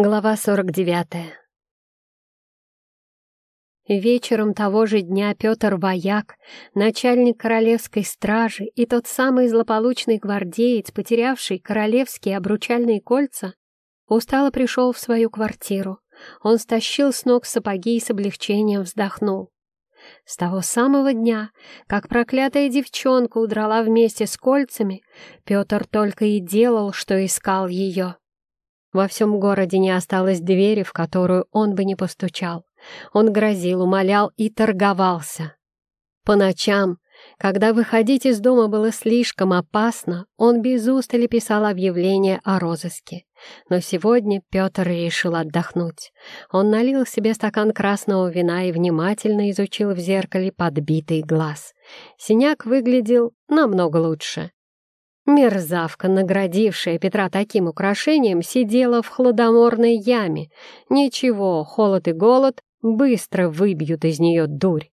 Глава 49. Вечером того же дня Петр Вояк, начальник королевской стражи и тот самый злополучный гвардеец, потерявший королевские обручальные кольца, устало пришел в свою квартиру. Он стащил с ног сапоги и с облегчением вздохнул. С того самого дня, как проклятая девчонка удрала вместе с кольцами, Петр только и делал, что искал ее. Во всем городе не осталось двери, в которую он бы не постучал. Он грозил, умолял и торговался. По ночам, когда выходить из дома было слишком опасно, он без устали писал объявление о розыске. Но сегодня Петр решил отдохнуть. Он налил себе стакан красного вина и внимательно изучил в зеркале подбитый глаз. Синяк выглядел намного лучше. Мерзавка, наградившая Петра таким украшением, сидела в хладоморной яме. Ничего, холод и голод быстро выбьют из нее дурь.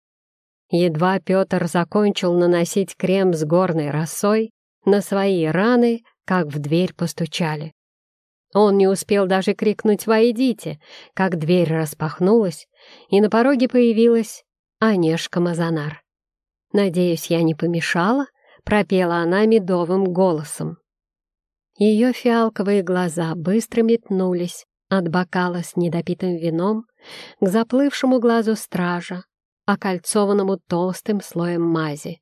Едва Петр закончил наносить крем с горной росой на свои раны, как в дверь постучали. Он не успел даже крикнуть «Войдите!», как дверь распахнулась, и на пороге появилась Онежка Мазанар. «Надеюсь, я не помешала?» Пропела она медовым голосом. Ее фиалковые глаза быстро метнулись от бокала с недопитым вином к заплывшему глазу стража, окольцованному толстым слоем мази.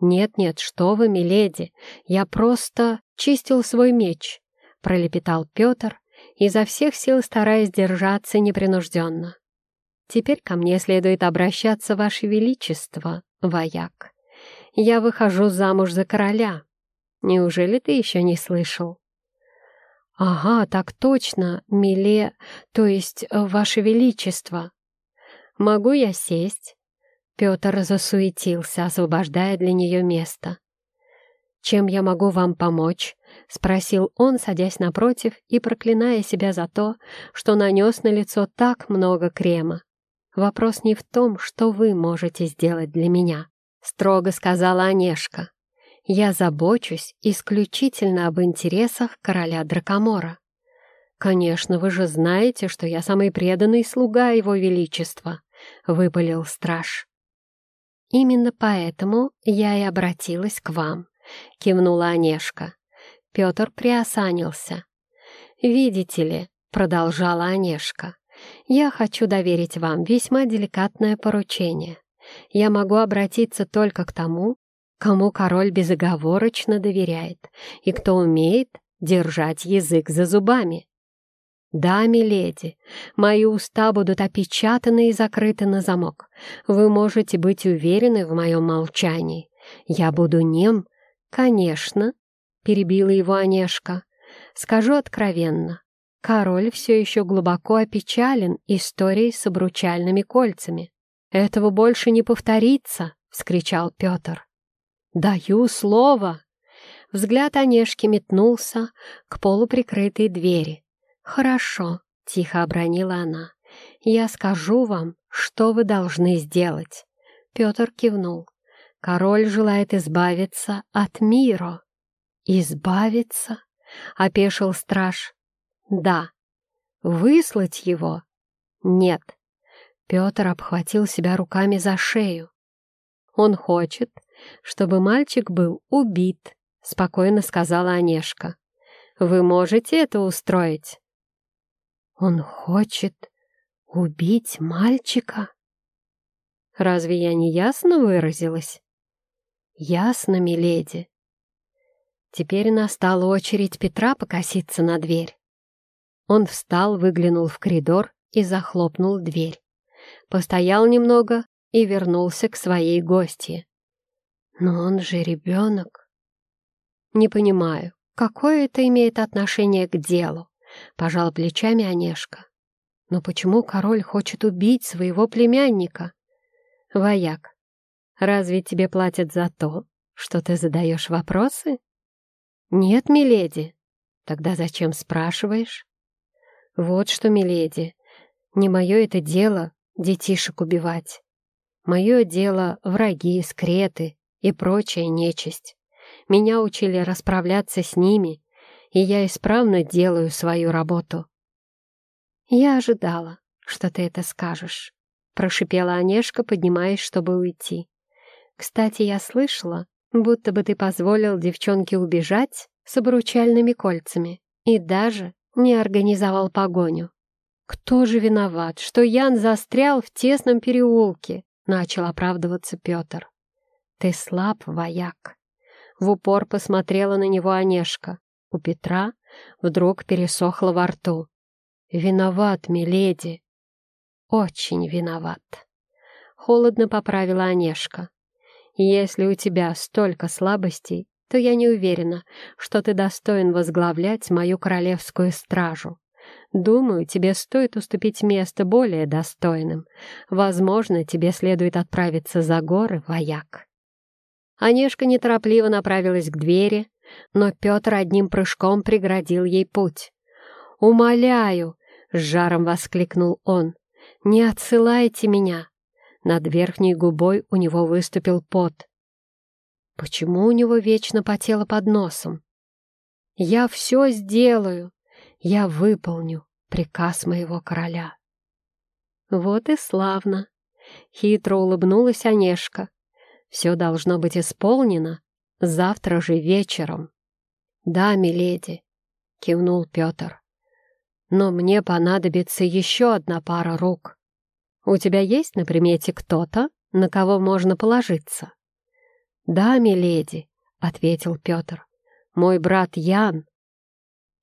«Нет-нет, что вы, миледи, я просто чистил свой меч», — пролепетал Петр, изо всех сил стараясь держаться непринужденно. «Теперь ко мне следует обращаться, Ваше Величество, вояк». Я выхожу замуж за короля. Неужели ты еще не слышал?» «Ага, так точно, миле, то есть э, ваше величество. Могу я сесть?» Петр засуетился, освобождая для нее место. «Чем я могу вам помочь?» — спросил он, садясь напротив и проклиная себя за то, что нанес на лицо так много крема. «Вопрос не в том, что вы можете сделать для меня строго сказала Онежка. «Я забочусь исключительно об интересах короля Дракомора. Конечно, вы же знаете, что я самый преданный слуга его величества», — выпалил страж. «Именно поэтому я и обратилась к вам», — кивнула Онежка. Петр приосанился. «Видите ли», — продолжала Онежка, — «я хочу доверить вам весьма деликатное поручение я могу обратиться только к тому, кому король безоговорочно доверяет и кто умеет держать язык за зубами. Да, миледи, мои уста будут опечатаны и закрыты на замок. Вы можете быть уверены в моем молчании. Я буду нем, конечно, — перебила его Онежка. Скажу откровенно, король все еще глубоко опечален историей с обручальными кольцами. «Этого больше не повторится!» — вскричал Петр. «Даю слово!» Взгляд Онежки метнулся к полуприкрытой двери. «Хорошо», — тихо обронила она. «Я скажу вам, что вы должны сделать». Петр кивнул. «Король желает избавиться от мира». «Избавиться?» — опешил страж. «Да». «Выслать его?» «Нет». Петр обхватил себя руками за шею. «Он хочет, чтобы мальчик был убит», — спокойно сказала Онежка. «Вы можете это устроить?» «Он хочет убить мальчика?» «Разве я не ясно выразилась?» «Ясно, миледи». Теперь настала очередь Петра покоситься на дверь. Он встал, выглянул в коридор и захлопнул дверь постоял немного и вернулся к своей гости. «Но он же ребенок». «Не понимаю, какое это имеет отношение к делу?» — пожал плечами Онежка. «Но почему король хочет убить своего племянника?» «Вояк, разве тебе платят за то, что ты задаешь вопросы?» «Нет, миледи». «Тогда зачем спрашиваешь?» «Вот что, миледи, не мое это дело детишек убивать. Мое дело — враги, скреты и прочая нечисть. Меня учили расправляться с ними, и я исправно делаю свою работу. «Я ожидала, что ты это скажешь», — прошипела Онежка, поднимаясь, чтобы уйти. «Кстати, я слышала, будто бы ты позволил девчонке убежать с обручальными кольцами и даже не организовал погоню. Кто же виноват, что Ян застрял в тесном переулке? Начал оправдываться Петр. Ты слаб, вояк. В упор посмотрела на него Онежка. У Петра вдруг пересохло во рту. «Виноват, миледи!» «Очень виноват!» Холодно поправила Онежка. «Если у тебя столько слабостей, то я не уверена, что ты достоин возглавлять мою королевскую стражу. Думаю, тебе стоит уступить место более достойным. Возможно, тебе следует отправиться за горы, вояк». Онежка неторопливо направилась к двери, но Петр одним прыжком преградил ей путь. «Умоляю!» — с жаром воскликнул он. «Не отсылайте меня!» Над верхней губой у него выступил пот. Почему у него вечно потело под носом? «Я все сделаю! Я выполню приказ моего короля!» Вот и славно! Хитро улыбнулась Онежка. «Все должно быть исполнено завтра же вечером». «Да, миледи», — кивнул Петр. «Но мне понадобится еще одна пара рук. У тебя есть на примете кто-то, на кого можно положиться?» «Да, миледи», — ответил Петр. «Мой брат Ян.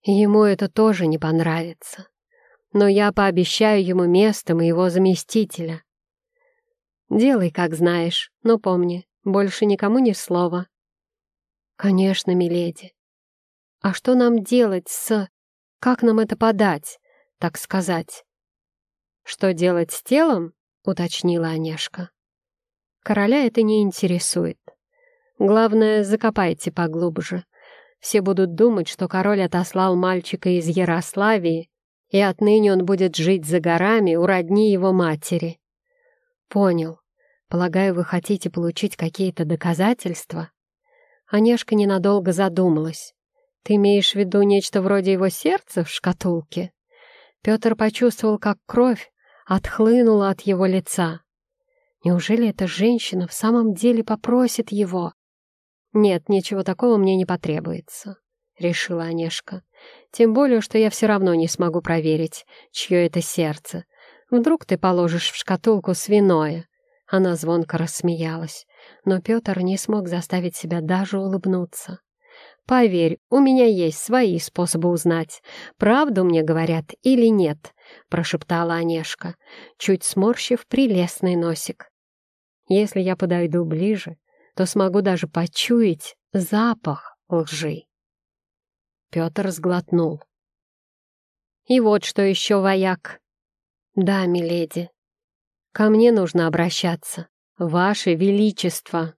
Ему это тоже не понравится, но я пообещаю ему место моего заместителя. Делай, как знаешь, но помни, больше никому ни слова». «Конечно, миледи. А что нам делать с... Как нам это подать, так сказать?» «Что делать с телом?» — уточнила Онежка. «Короля это не интересует. Главное, закопайте поглубже. Все будут думать, что король отослал мальчика из Ярославии, и отныне он будет жить за горами у родни его матери. Понял. Полагаю, вы хотите получить какие-то доказательства? Онежка ненадолго задумалась. Ты имеешь в виду нечто вроде его сердца в шкатулке? Петр почувствовал, как кровь отхлынула от его лица. Неужели эта женщина в самом деле попросит его «Нет, ничего такого мне не потребуется», — решила Онежка. «Тем более, что я все равно не смогу проверить, чье это сердце. Вдруг ты положишь в шкатулку свиное». Она звонко рассмеялась, но Петр не смог заставить себя даже улыбнуться. «Поверь, у меня есть свои способы узнать, правду мне говорят или нет», — прошептала Онежка, чуть сморщив прелестный носик. «Если я подойду ближе, то смогу даже почуять запах лжи. Петр сглотнул. И вот что еще, вояк. Да, миледи, ко мне нужно обращаться. Ваше Величество.